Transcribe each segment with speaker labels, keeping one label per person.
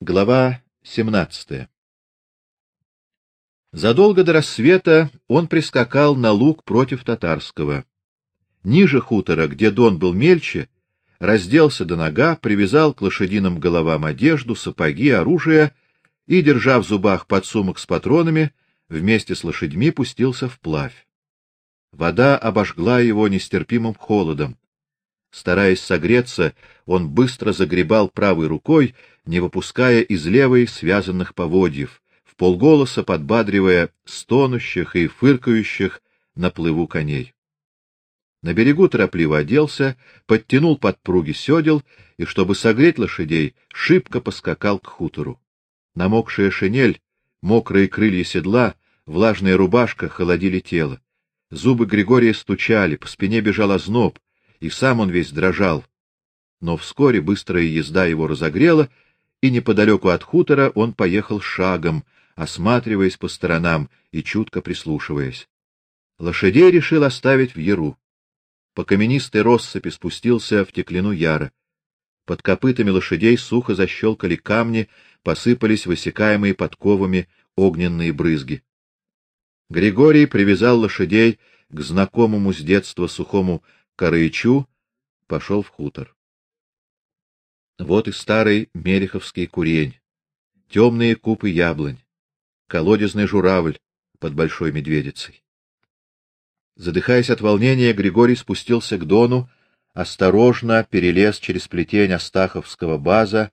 Speaker 1: Глава 17. Задолго до рассвета он прискакал на луг против татарского. Ниже хутора, где Дон был мельче, разделся до нога, привязал к лошадиным головам одежду, сапоги, оружие и, держа в зубах подсумок с патронами, вместе с лошадьми пустился вплавь. Вода обожгла его нестерпимым холодом. Стараясь согреться, он быстро загребал правой рукой, не выпуская из левой связанных поводьев, в полголоса подбадривая стонущих и фыркающих на плыву коней. На берегу торопливо оделся, подтянул подпруги сёдел и, чтобы согреть лошадей, шибко поскакал к хутору. Намокшая шинель, мокрые крылья седла, влажная рубашка холодили тело. Зубы Григория стучали, по спине бежал озноб, и сам он весь дрожал. Но вскоре быстрая езда его разогрела, и неподалеку от хутора он поехал шагом, осматриваясь по сторонам и чутко прислушиваясь. Лошадей решил оставить в яру. По каменистой россыпи спустился в теклину яра. Под копытами лошадей сухо защелкали камни, посыпались высекаемые подковами огненные брызги. Григорий привязал лошадей к знакомому с детства сухому Караичу пошел в хутор. Вот и старый мереховский курень, темные купы яблонь, колодезный журавль под большой медведицей. Задыхаясь от волнения, Григорий спустился к Дону, осторожно перелез через плетень Астаховского база,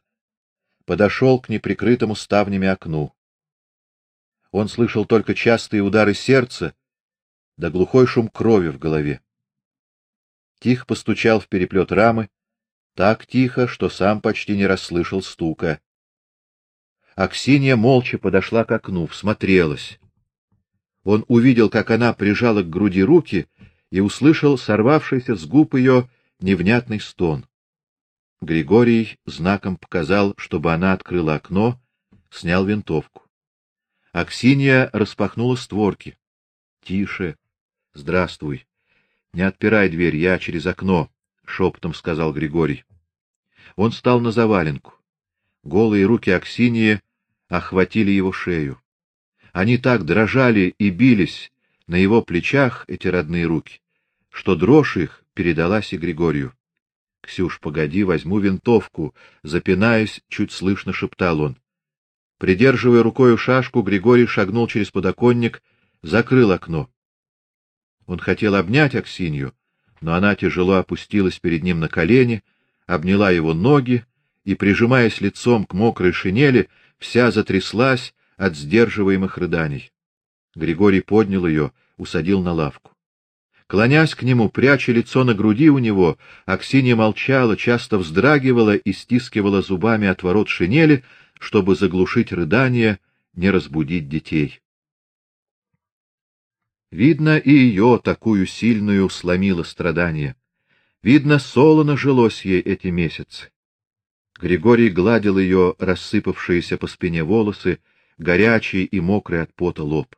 Speaker 1: подошел к неприкрытому ставнями окну. Он слышал только частые удары сердца да глухой шум крови в голове тихо постучал в переплет рамы, так тихо, что сам почти не расслышал стука. Аксинья молча подошла к окну, всмотрелась. Он увидел, как она прижала к груди руки и услышал сорвавшийся с губ ее невнятный стон. Григорий знаком показал, чтобы она открыла окно, снял винтовку. Аксинья распахнула створки. Тише. Здравствуй. Не отпирай дверь, я через окно, шепотом сказал Григорий. Он стал на заваленку. Голые руки Аксинии охватили его шею. Они так дрожали и бились на его плечах эти родные руки, что дрожь их передалась и Григорию. Ксюш, погоди, возьму винтовку, запинаясь, чуть слышно шептал он. Придерживая рукой шашку, Григорий шагнул через подоконник, закрыл окно. Он хотел обнять Аксинью, но она тяжело опустилась перед ним на колени, обняла его ноги и, прижимаясь лицом к мокрой шинели, вся затряслась от сдерживаемых рыданий. Григорий поднял ее, усадил на лавку. Клонясь к нему, пряча лицо на груди у него, Аксинья молчала, часто вздрагивала и стискивала зубами отворот шинели, чтобы заглушить рыдания, не разбудить детей. Видно, и ее такую сильную сломило страдание. Видно, солоно жилось ей эти месяцы. Григорий гладил ее рассыпавшиеся по спине волосы, горячий и мокрый от пота лоб.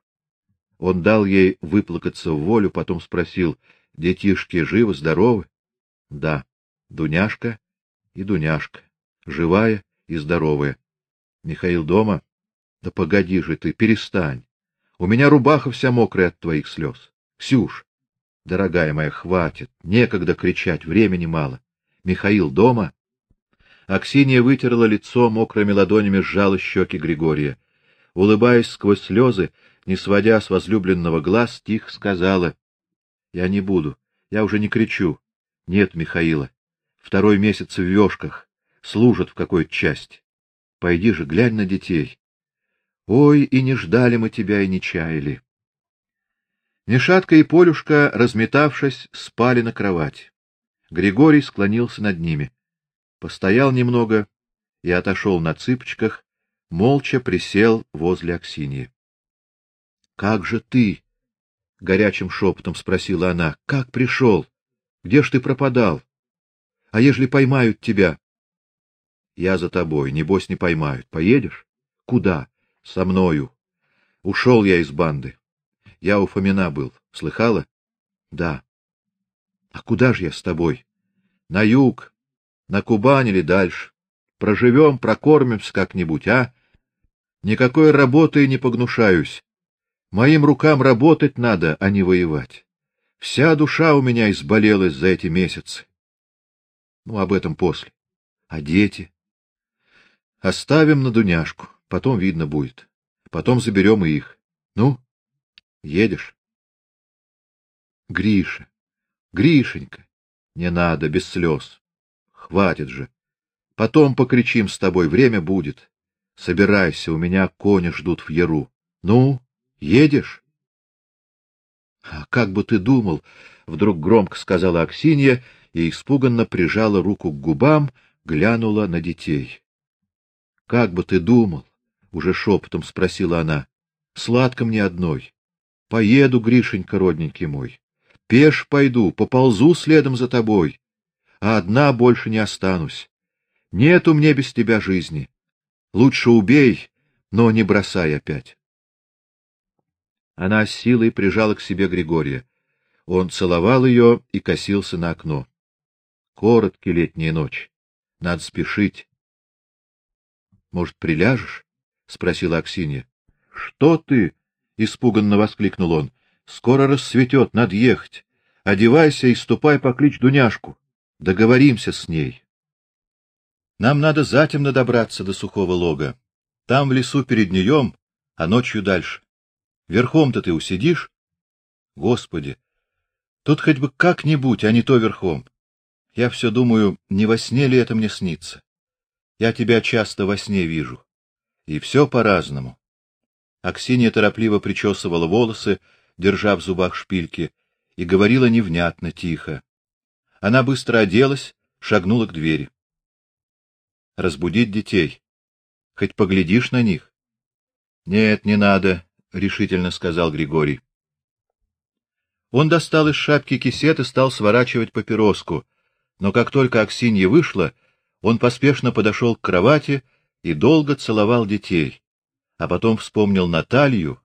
Speaker 1: Он дал ей выплакаться в волю, потом спросил: "Детишки живы, здоровы?" "Да. Дуняшка и Дуняшка, живая и здоровая. Михаил дома? Да погоди же ты, перестань. У меня рубаха вся мокрая от твоих слез. Ксюш, дорогая моя, хватит, некогда кричать, времени мало. Михаил дома? Аксинья вытерла лицо мокрыми ладонями, сжала щеки Григория. Улыбаясь сквозь слезы, не сводя с возлюбленного глаз, тихо сказала: "Я не буду. Я уже не кричу. Нет Михаила. Второй месяц в вёшках, служат в какой-то части. Пойди же, глянь на детей. Ой, и не ждали мы тебя и не чаяли. Нешатка и Полюшка, разметавшись, спали на кровати. Григорий склонился над ними, постоял немного и отошел на цыпочках, молча присел возле Аксиньи. Как же ты? горячим шепотом спросила она. Как пришел? Где ж ты пропадал? А ежели поймают тебя? Я за тобой, небось не поймают. Поедешь? Куда? Со мною. Ушел я из банды. Я у Фомина был. Слыхала? Да. А куда же я с тобой? На юг, на Кубань или дальше? проживем, прокормимся как-нибудь, а? Никакой работы не погнушаюсь. Моим рукам работать надо, а не воевать. Вся душа у меня изболелась за эти месяцы. Ну, об этом после. А дети? Оставим на Дуняшку, потом видно будет. Потом заберем и их. Ну, едешь? Гриша, Гришенька, не надо, без слез. Хватит же. Потом покричим с тобой, время будет. Собирайся, у меня кони ждут в яру. Ну, едешь? А как бы ты думал, вдруг громко сказала Аксинья и испуганно прижала руку к губам, глянула на детей. Как бы ты думал? Уже шепотом спросила она. Сладко мне одной. Поеду, Гришенька, родненький мой. Пеш пойду, поползу следом за тобой, а одна больше не останусь. Нет у меня без тебя жизни. Лучше убей, но не бросай опять. Она силой прижала к себе Григория. Он целовал ее и косился на окно. Короткий летняя ночь. Надо спешить. Может, приляжешь? Спросила Аксинья. Что ты? испуганно воскликнул он. Скоро рассветет, надо ехать. Одевайся и ступай покличь Дуняшку. Договоримся с ней. Нам надо затемно добраться до сухого лога. Там в лесу перед Нёем, а ночью дальше. Верхом-то ты усидишь? Господи, тут хоть бы как-нибудь, а не то верхом. Я все думаю, не во сне ли это мне снится. Я тебя часто во сне вижу. И все по-разному. Аксинья торопливо причесывала волосы, держа в зубах шпильки, и говорила невнятно, тихо. Она быстро оделась, шагнула к двери. Разбудить детей. Хоть поглядишь на них. Нет, не надо, решительно сказал Григорий. Он достал из шапки кисет и стал сворачивать папироску, но как только Аксинья вышла, он поспешно подошел к кровати и долго целовал детей, а потом вспомнил Наталью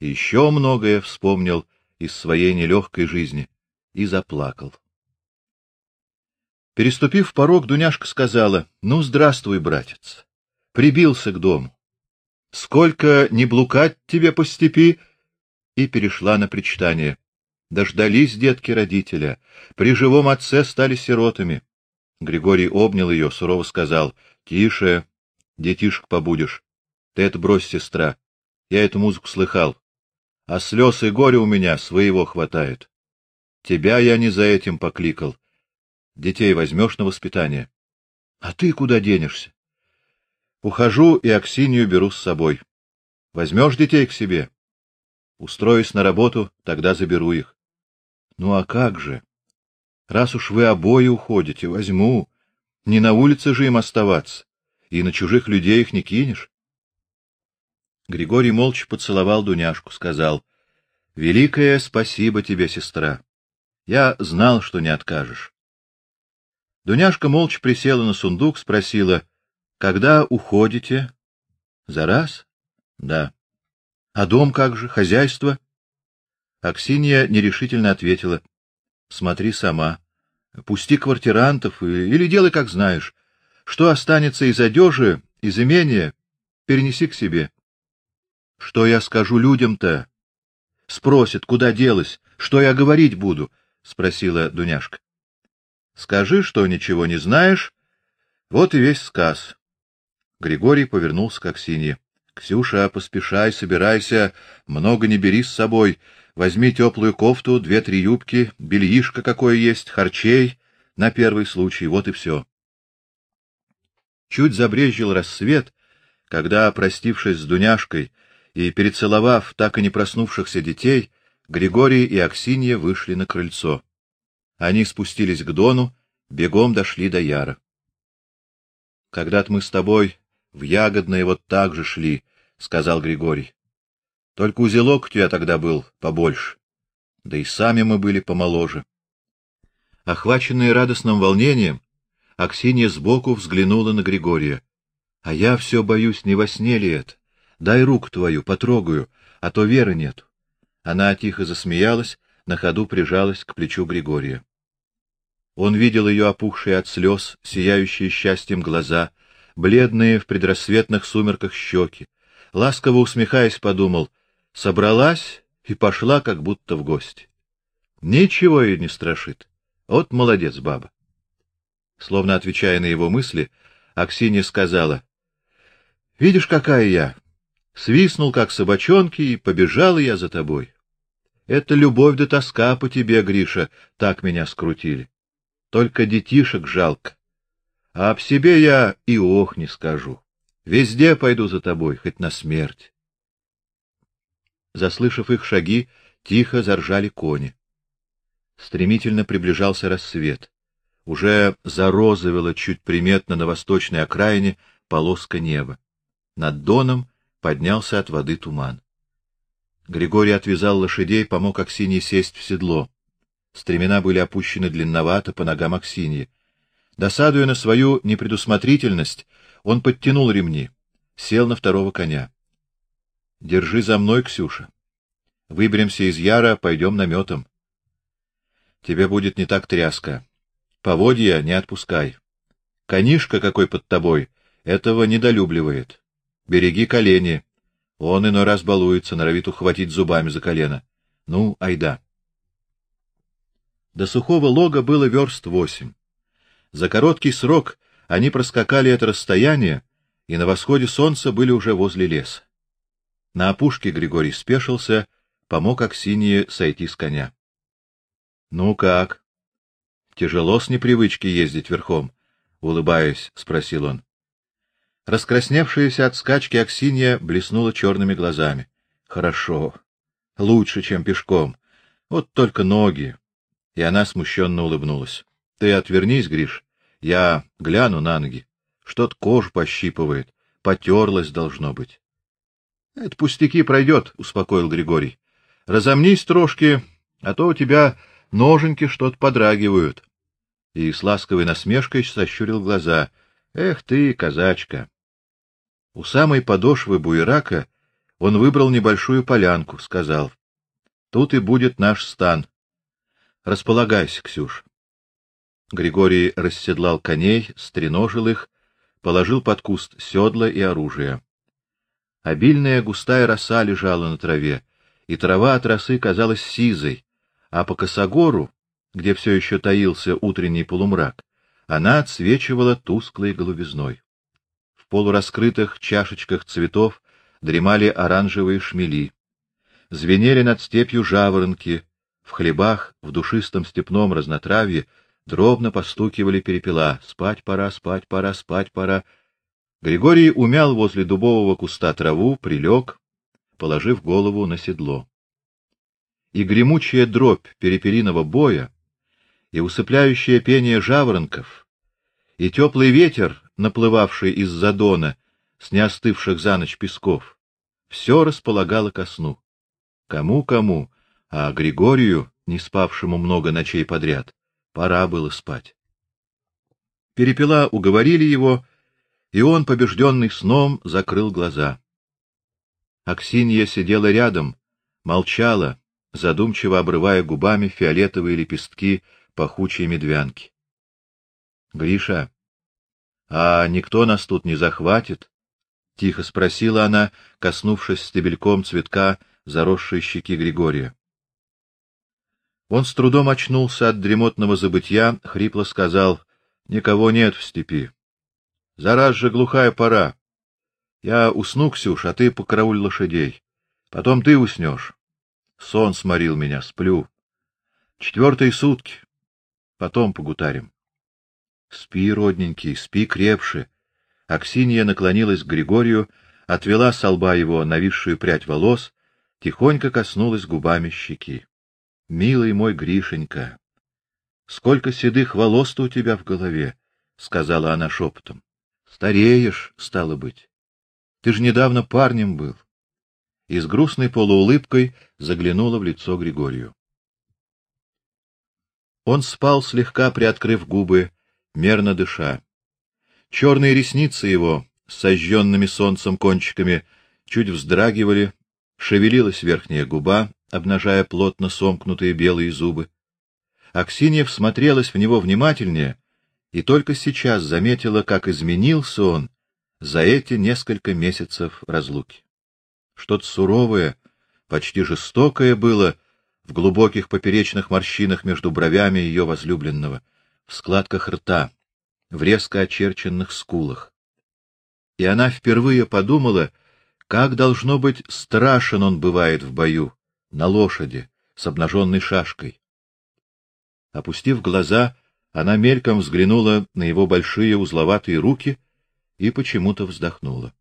Speaker 1: и еще многое вспомнил из своей нелегкой жизни и заплакал. Переступив порог, Дуняшка сказала: "Ну, здравствуй, братец. Прибился к дому. Сколько не блукать тебе по степи?" И перешла на причитание. Дождались детки родителя, при живом отце стали сиротами. Григорий обнял ее, сурово сказал: "Тише, детишек побудешь. Ты это брось, сестра. Я эту музыку слыхал. А слез и горя у меня своего хватает. Тебя я не за этим покликал. Детей возьмешь на воспитание. А ты куда денешься? Ухожу и Аксинью беру с собой. Возьмешь детей к себе. Устроюсь на работу, тогда заберу их. Ну а как же? Раз уж вы обои уходите, возьму. Не на улице же им оставаться, и на чужих людей их не кинешь. Григорий молча поцеловал Дуняшку, сказал: "Великое спасибо тебе, сестра. Я знал, что не откажешь". Дуняшка молча присела на сундук, спросила: "Когда уходите?" "За раз?" "Да". "А дом как же, хозяйство?" Аксинья нерешительно ответила: "Смотри сама. Пусти квартирантов или делай как знаешь. Что останется из одежи, из имения, перенеси к себе". "Что я скажу людям-то?" Спросят, куда делась, что я говорить буду, спросила Дуняшка. Скажи, что ничего не знаешь. Вот и весь сказ. Григорий повернулся к Аксинье. Ксюша, поспешай, собирайся, много не бери с собой. Возьми теплую кофту, две-три юбки, бельишко какое есть, харчей на первый случай, вот и все. Чуть забрезжил рассвет, когда, простившись с Дуняшкой и перецеловав так и не проснувшихся детей, Григорий и Аксинья вышли на крыльцо. Они спустились к Дону, бегом дошли до Яра. Когда-то мы с тобой в Ягодное вот так же шли, сказал Григорий. Только узелок у тебя тогда был побольше. Да и сами мы были помоложе. Охваченная радостным волнением, Аксинья сбоку взглянула на Григория. А я все боюсь, не во сне ли это? Дай руку твою, потрогаю, а то веры нет. Она тихо засмеялась, на ходу прижалась к плечу Григория. Он видел ее опухшие от слез, сияющие счастьем глаза, бледные в предрассветных сумерках щеки. Ласково усмехаясь, подумал: собралась и пошла как будто в гости. Ничего ей не страшит. Вот молодец баба. Словно отвечая на его мысли, Аксинья сказала: "Видишь, какая я. Свистнул как собачонки и побежала я за тобой. Это любовь да тоска по тебе, Гриша, так меня скрутили. Только детишек жалко. А об себе я и ох не скажу. Везде пойду за тобой, хоть на смерть. Заслышав их шаги, тихо заржали кони. Стремительно приближался рассвет. Уже зарозовела чуть приметно на восточной окраине полоска неба. Над доном поднялся от воды туман. Григорий отвязал лошадей, помог Аксинье сесть в седло. Стремена были опущены длинновато по ногам Аксиньи. Досадуя на свою непредусмотрительность, он подтянул ремни, сел на второго коня. Держи за мной, Ксюша. Выберемся из Яра, пойдем наметом. Тебе будет не так тряска. Поводья не отпускай. Конишка какой под тобой этого недолюбливает. Береги колени. Он иной раз балуется, норовит ухватить зубами за колено. Ну, айда. До сухого лога было верст восемь. За короткий срок они проскакали это расстояние и на восходе солнца были уже возле леса. На опушке Григорий спешился, помог Аксинье сойти с коня. Ну как? Тяжело с непривычки ездить верхом, улыбаясь, спросил он. Раскрасневшаяся от скачки Аксинья блеснула черными глазами. Хорошо. Лучше, чем пешком. Вот только ноги. И она смущенно улыбнулась. Ты отвернись, Гриш. Я гляну на ноги. Что-то кожу пощипывает, потерлась должно быть. Это пустяки пройдет, успокоил Григорий. Разомнись трошки, а то у тебя ноженьки что-то подрагивают. И с ласковой насмешкой сощурил глаза. Эх ты, казачка. У самой подошвы буерака он выбрал небольшую полянку, сказал: "Тут и будет наш стан. Располагайся, Ксюш". Григорий расседлал коней, стреножил их, положил под куст седла и оружие. Обильная густая роса лежала на траве, и трава от росы казалась сизой, а по косогору, где все еще таился утренний полумрак, она отсвечивала тусклой голубизной полураскрытых чашечках цветов дремали оранжевые шмели. Звенели над степью жаворонки, в хлебах, в душистом степном разнотравье дробно постукивали перепела. Спать пора, спать пора, спать пора. Григорий умял возле дубового куста траву, прилег, положив голову на седло. И гремучая дробь перепелиного боя, и усыпляющее пение жаворонков, и теплый ветер, наплывавший из задона с неостывших за ночь песков, все располагало ко сну. Кому-кому, а Григорию, не спавшему много ночей подряд, пора было спать. Перепела уговорили его, и он, побежденный сном, закрыл глаза. Аксинья сидела рядом, молчала, задумчиво обрывая губами фиолетовые лепестки пахучей медвянки. Гриша, а никто нас тут не захватит? тихо спросила она, коснувшись стебельком цветка заросшей щеки Григория. Он с трудом очнулся от дремотного забытья, хрипло сказал: "Никого нет в степи. Зараз же глухая пора. Я усну, Ксюш, а ты покарауль лошадей. Потом ты уснешь. Сон сморил меня, сплю. Четвертые сутки. Потом погутарим". Спи, родненький, спи крепше. Аксинья наклонилась к Григорию, отвела с лба его нависшую прядь волос, тихонько коснулась губами щеки. Милый мой Гришенька, сколько седых волос-то у тебя в голове, сказала она шепотом. Стареешь, стало быть. Ты же недавно парнем был. И с грустной полуулыбкой заглянула в лицо Григорию. Он спал слегка приоткрыв губы, мерно дыша. Черные ресницы его, с сожженными солнцем кончиками, чуть вздрагивали, шевелилась верхняя губа, обнажая плотно сомкнутые белые зубы. Аксинья всмотрелась в него внимательнее и только сейчас заметила, как изменился он, за эти несколько месяцев разлуки. Что-то суровое, почти жестокое было в глубоких поперечных морщинах между бровями ее возлюбленного, в складках рта, в резко очерченных скулах. И она впервые подумала, как должно быть страшен он бывает в бою, на лошади, с обнаженной шашкой. Опустив глаза, она мельком взглянула на его большие узловатые руки и почему-то вздохнула.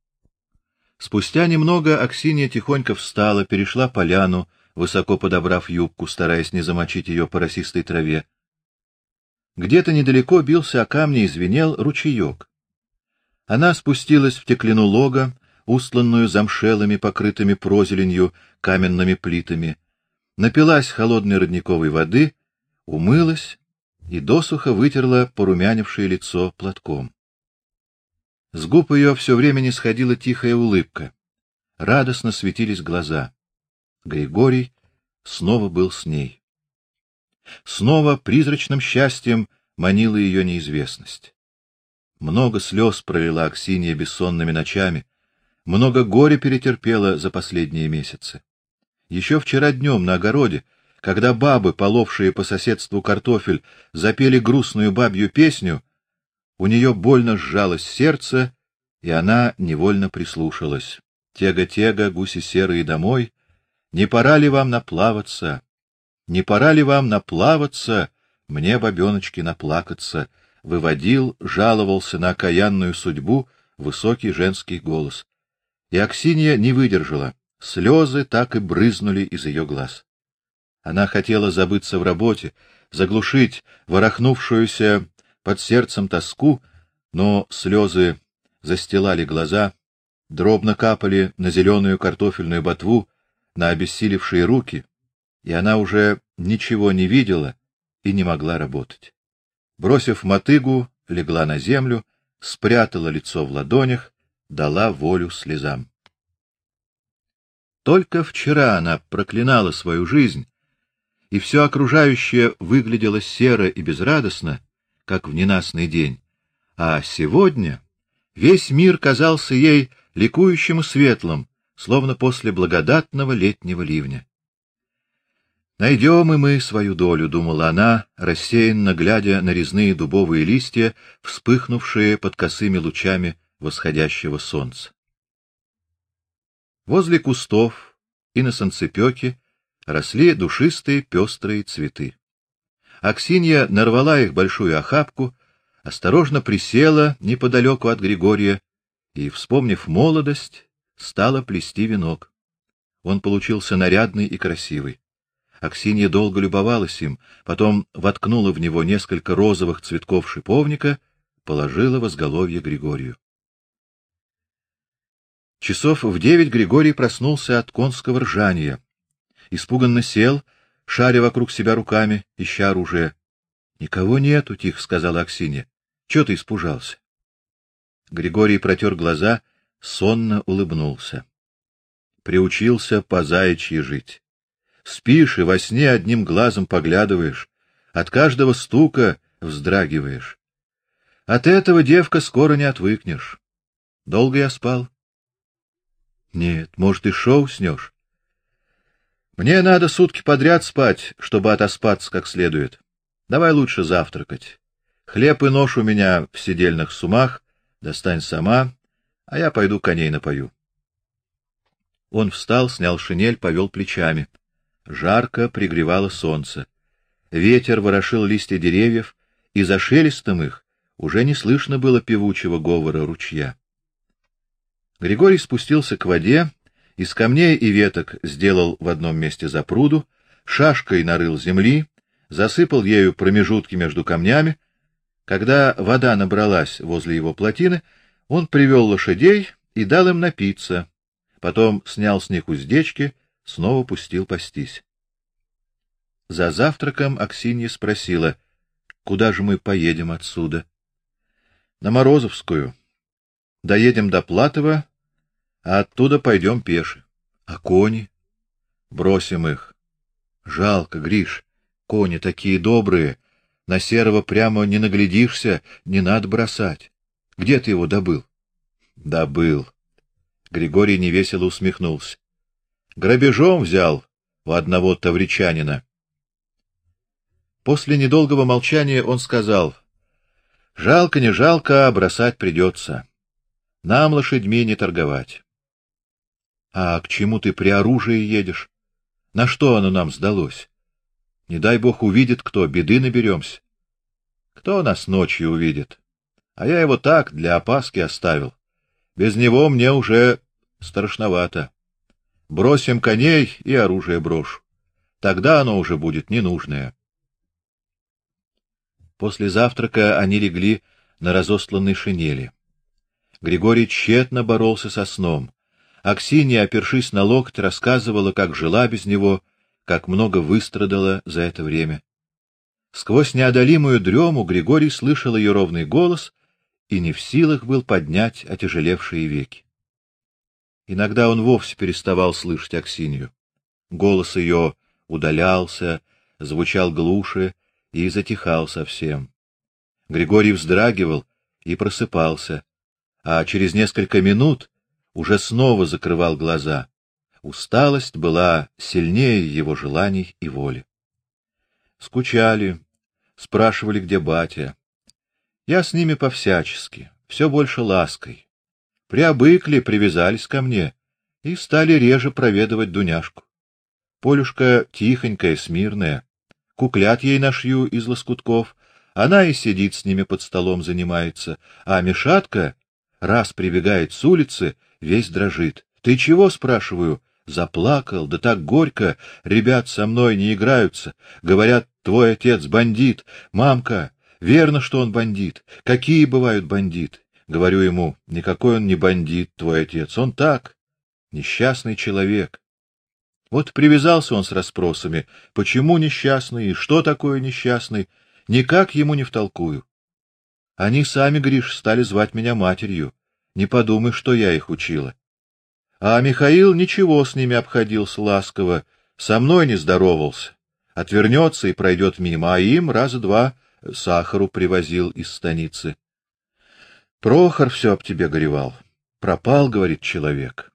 Speaker 1: Спустя немного Аксинья тихонько встала, перешла поляну, высоко подобрав юбку, стараясь не замочить ее по росистой траве. Где-то недалеко бился о камни и звенел ручеек. Она спустилась в теклину лога, устланную замшелыми, покрытыми прозеленью каменными плитами, напилась холодной родниковой воды, умылась и досуха вытерла порумянившее лицо платком. С губ ее все время не сходила тихая улыбка. Радостно светились глаза. Григорий снова был с ней. Снова призрачным счастьем манила ее неизвестность. Много слез пролила Аксинья бессонными ночами, много горя перетерпела за последние месяцы. Еще вчера днем на огороде, когда бабы, половшие по соседству картофель, запели грустную бабью песню, у нее больно сжалось сердце, и она невольно прислушалась. Тега-тега, гуси серые домой, не пора ли вам наплаваться? Не пора ли вам наплаваться? Мне бабеночки наплакаться, выводил, жаловался на окаянную судьбу высокий женский голос. И Аксинья не выдержала. Слезы так и брызнули из ее глаз. Она хотела забыться в работе, заглушить ворохнувшуюся под сердцем тоску, но слезы застилали глаза, дробно капали на зеленую картофельную ботву, на обессилевшие руки, и она уже ничего не видела и не могла работать. Бросив мотыгу, легла на землю, спрятала лицо в ладонях, дала волю слезам. Только вчера она проклинала свою жизнь, и все окружающее выглядело серо и безрадостно, как в ненастный день, а сегодня весь мир казался ей ликующим и светлым, словно после благодатного летнего ливня. Найдем и мы свою долю, думала она, рассеянно глядя на резные дубовые листья, вспыхнувшие под косыми лучами восходящего солнца. Возле кустов и на санцепёке росли душистые пестрые цветы. Аксинья нарвала их большую охапку, осторожно присела неподалеку от Григория и, вспомнив молодость, стала плести венок. Он получился нарядный и красивый. Аксинья долго любовалась им, потом воткнула в него несколько розовых цветков шиповника, положила в изголовье Григорию. Часов в девять Григорий проснулся от конского ржания. Испуганно сел, шаря вокруг себя руками, ища оружие. — Никого нету, — тихо сказала Аксинья. — Чего ты испужался? Григорий протер глаза, сонно улыбнулся. Приучился по заячьи жить. Спишь и во сне одним глазом поглядываешь, от каждого стука вздрагиваешь. От этого, девка, скоро не отвыкнешь. Долго я спал? Нет, может, и шоу снешь. Мне надо сутки подряд спать, чтобы отоспаться как следует. Давай лучше завтракать. Хлеб и нож у меня в сидельных сумах, достань сама, а я пойду коней напою. Он встал, снял шинель, повел плечами. Жарко пригревало солнце. Ветер ворошил листья деревьев, и за шелестом их уже не слышно было певучего говора ручья. Григорий спустился к воде, из камней и веток сделал в одном месте запруду, шашкой нарыл земли, засыпал ею промежутки между камнями. Когда вода набралась возле его плотины, он привел лошадей и дал им напиться. Потом снял с них уздечки, снова пустил пастись. За завтраком Аксинья спросила: "Куда же мы поедем отсюда?" "На Морозовскую. Доедем до Платова, а оттуда пойдем пеши. А кони? Бросим их. Жалко, Гриш. Кони такие добрые. На серого прямо не наглядишься, не надо бросать. Где ты его добыл? Да был. Григорий невесело усмехнулся. Грабежом взял у одного тавричанина. После недолгого молчания он сказал: "Жалко, не жалко, а бросать придется. Нам лошадьми не торговать. А к чему ты при оружии едешь? На что оно нам сдалось? Не дай бог увидит кто, беды наберемся. Кто нас ночью увидит? А я его так для опаски оставил. Без него мне уже страшновато. Бросим коней и оружие брошу. Тогда оно уже будет ненужное. После завтрака они легли на разостланной шинели. Григорий тщетно боролся со сном. Аксинья, опершись на локоть, рассказывала, как жила без него, как много выстрадала за это время. Сквозь неодолимую дрему Григорий слышал ее ровный голос и не в силах был поднять отяжелевшие веки. Иногда он вовсе переставал слышать Аксинью. Голос ее удалялся, звучал глуше, и затихал совсем. Григорий вздрагивал и просыпался, а через несколько минут уже снова закрывал глаза. Усталость была сильнее его желаний и воли. Скучали, спрашивали, где батя. Я с ними по-всячески, все больше лаской. Приобыкли, привязались ко мне и стали реже проведывать Дуняшку. Полюшка тихонькая, смирная, куклят ей нашью из лоскутков, она и сидит с ними под столом занимается, а Мишатка раз прибегает с улицы, весь дрожит. Ты чего, спрашиваю? Заплакал, да так горько, ребят со мной не играются, говорят, твой отец бандит. Мамка, верно, что он бандит. Какие бывают бандиты? Говорю ему: никакой он не бандит, твой отец, он так, несчастный человек. Вот привязался он с расспросами, почему несчастный что такое несчастный, никак ему не втолкую. Они сами, Гриш, стали звать меня матерью. Не подумай, что я их учила. А Михаил ничего с ними обходился ласково, со мной не здоровался. Отвернется и пройдет мимо, а им раза два сахару привозил из станицы. Прохор все об тебе горевал. Пропал, говорит человек.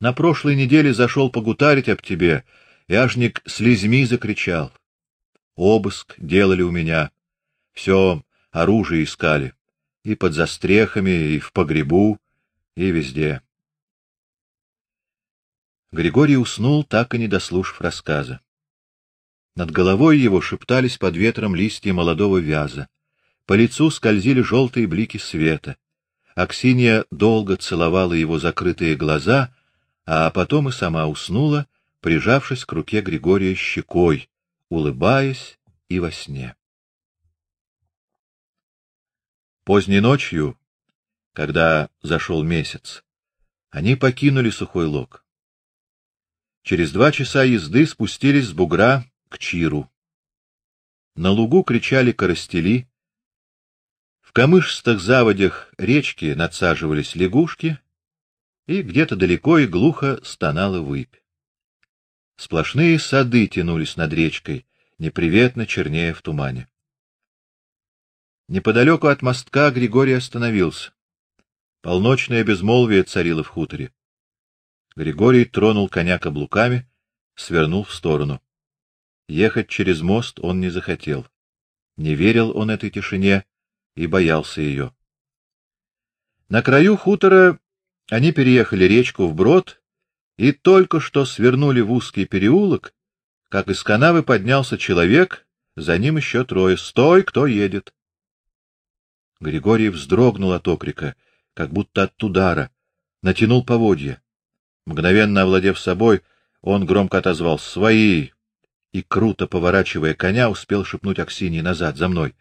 Speaker 1: На прошлой неделе зашел погутарить об тебе, и ажник слезьми закричал. Обыск делали у меня. Все оружие искали. И под застрехами, и в погребу, и везде. Григорий уснул, так и не дослушав рассказа. Над головой его шептались под ветром листья молодого вяза. По лицу скользили желтые блики света. Аксинья долго целовала его закрытые глаза а потом и сама уснула, прижавшись к руке Григория щекой, улыбаясь и во сне. Поздней ночью, когда зашел месяц, они покинули сухой лог. Через два часа езды спустились с бугра к Чиру. На лугу кричали коростели, в камышстых заводях речки надсаживались лягушки, и где-то далеко и глухо стонала выпь. Сплошные сады тянулись над речкой, неприветно чернее в тумане. Неподалеку от мостка Григорий остановился. Полночное безмолвие царило в хуторе. Григорий тронул коня каблуками, свернул в сторону. Ехать через мост он не захотел. Не верил он этой тишине и боялся ее. На краю хутора они переехали речку вброд и только что свернули в узкий переулок, как из канавы поднялся человек, за ним еще трое. "Стой, кто едет?" Григорий вздрогнул от окрика, как будто от удара, натянул поводья. Мгновенно овладев собой, он громко отозвался: "Свои!" И круто поворачивая коня, успел шепнуть Аксинье назад за мной.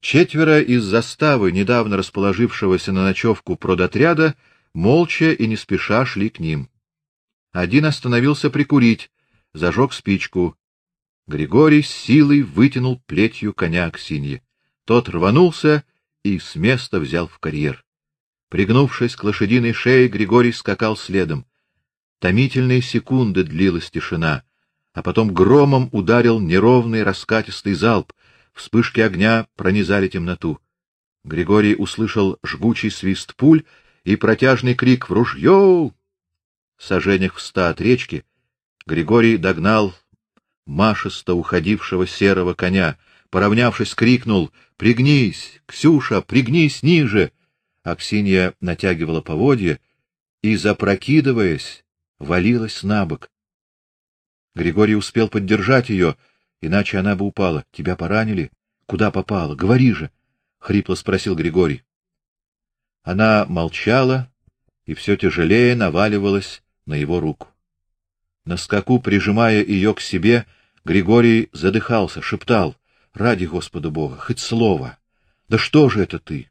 Speaker 1: Четверо из заставы, недавно расположившегося на ночевку продотряда, молча и не спеша шли к ним. Один остановился прикурить, зажег спичку. Григорий с силой вытянул плетью коня к Синье. Тот рванулся и с места взял в карьер. Пригнувшись к лошадиной шее, Григорий скакал следом. Томительные секунды длилась тишина, а потом громом ударил неровный раскатистый залп, Вспышки огня пронизали темноту. Григорий услышал жгучий свист пуль и протяжный крик в ружье. Сожжениях в ста от речки Григорий догнал машисто уходившего серого коня, поравнявшись, крикнул: "Пригнись, Ксюша, пригнись ниже!" Аксинья натягивала поводья и, запрокидываясь, валилась на бок. Григорий успел поддержать ее, иначе она бы упала. Тебя поранили? Куда попала? Говори же, хрипло спросил Григорий. Она молчала и все тяжелее наваливалась на его руку. На скаку, прижимая ее к себе, Григорий задыхался, шептал: "Ради Господа Бога, хоть слово. Да что же это ты?"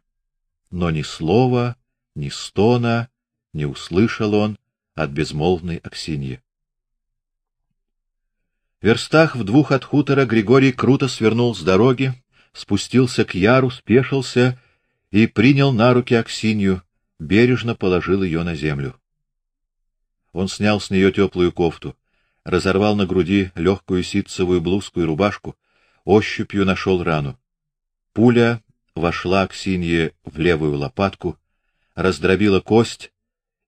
Speaker 1: Но ни слова, ни стона не услышал он от безмолвной Аксиньи. Верстах в двух от хутора Григорий круто свернул с дороги, спустился к яру, спешился и принял на руки Аксинью, бережно положил ее на землю. Он снял с нее теплую кофту, разорвал на груди легкую ситцевую блузку и рубашку, ощупью нашел рану. Пуля вошла Аксинье в левую лопатку, раздробила кость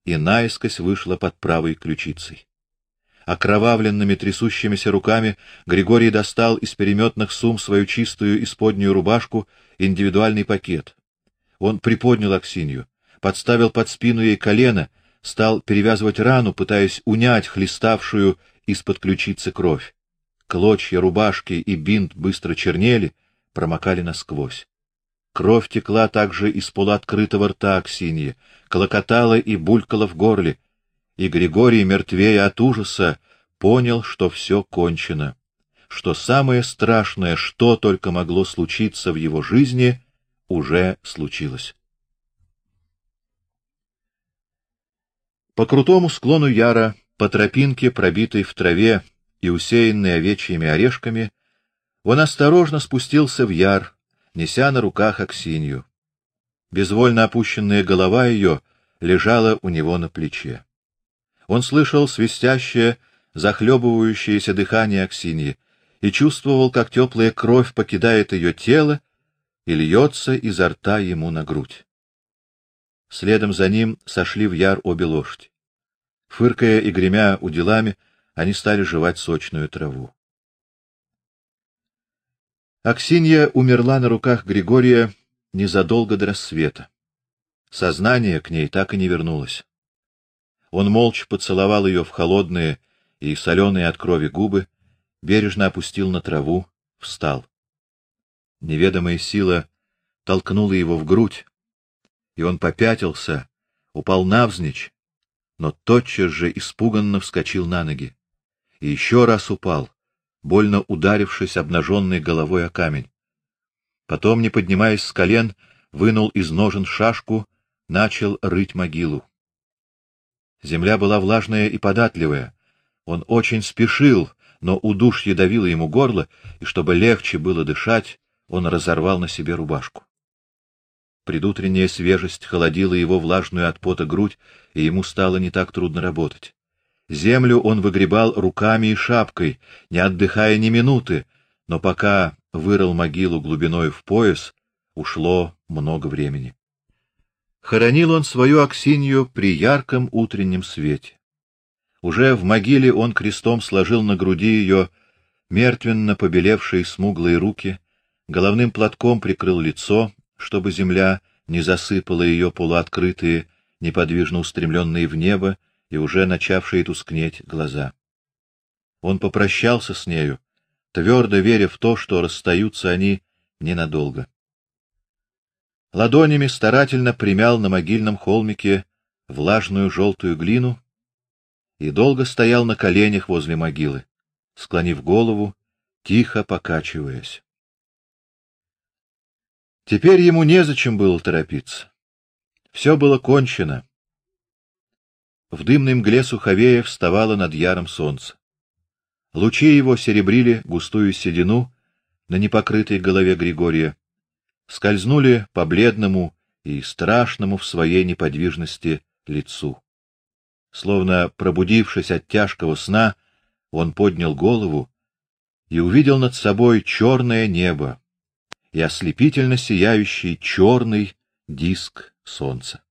Speaker 1: и наискось вышла под правой ключицей. Окровавленными трясущимися руками Григорий достал из переметных сум свою чистую исподнюю рубашку, индивидуальный пакет. Он приподнял Аксинью, подставил под спину ей колено, стал перевязывать рану, пытаясь унять хлеставшую из-под ключицы кровь. Клочья рубашки и бинт быстро чернели, промокали насквозь. Кровь текла также из полуоткрытого рта Аксиньи, клокотала и булькала в горле, и Григорий, мертвея от ужаса, понял, что все кончено, что самое страшное, что только могло случиться в его жизни, уже случилось. По крутому склону Яра, по тропинке, пробитой в траве и усеянной овечьими орешками, он осторожно спустился в Яр, неся на руках Аксинью. Безвольно опущенная голова ее лежала у него на плече. Он слышал свистящее, захлебывающееся дыхание Аксиньи и чувствовал, как теплая кровь покидает ее тело и льется изо рта ему на грудь. Следом за ним сошли в яр обе лошади. Фыркая и гремя уделами, они стали жевать сочную траву. Аксинья умерла на руках Григория незадолго до рассвета. Сознание к ней так и не вернулось. Он молча поцеловал ее в холодные и соленые от крови губы, бережно опустил на траву, встал. Неведомая сила толкнула его в грудь, и он попятился, упал навзничь, но тотчас же испуганно вскочил на ноги. И еще раз упал, больно ударившись обнаженной головой о камень. Потом, не поднимаясь с колен, вынул из ножен шашку, начал рыть могилу. Земля была влажная и податливая. Он очень спешил, но удушье давило ему горло, и чтобы легче было дышать, он разорвал на себе рубашку. Предутренняя свежесть холодила его влажную от пота грудь, и ему стало не так трудно работать. Землю он выгребал руками и шапкой, не отдыхая ни минуты, но пока вырыл могилу глубиной в пояс, ушло много времени. Хоронил он свою Аксинью при ярком утреннем свете. Уже в могиле он крестом сложил на груди ее мертвенно побелевшие смуглые руки, головным платком прикрыл лицо, чтобы земля не засыпала ее полуоткрытые, неподвижно устремленные в небо и уже начавшие тускнеть глаза. Он попрощался с нею, твердо веря в то, что расстаются они ненадолго. Ладонями старательно примял на могильном холмике влажную желтую глину и долго стоял на коленях возле могилы, склонив голову, тихо покачиваясь. Теперь ему незачем было торопиться. Все было кончено. В дымной мгле суховея вставало над яром солнце. Лучи его серебрили густую седину на непокрытой голове Григория, скользнули по бледному и страшному в своей неподвижности лицу. Словно пробудившись от тяжкого сна, он поднял голову и увидел над собой черное небо и ослепительно сияющий черный диск солнца.